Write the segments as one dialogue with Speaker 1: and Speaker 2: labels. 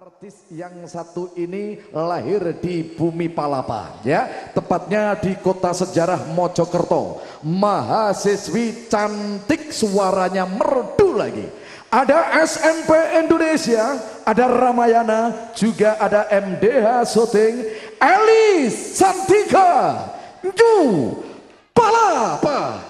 Speaker 1: Artis yang satu ini lahir di bumi Palapa ya, tepatnya di kota sejarah Mojokerto. Mahasiswi cantik suaranya merdu lagi. Ada SNP Indonesia, ada Ramayana, juga ada MDH Shooting, Elis Santika, Ju Palapa.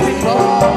Speaker 1: before.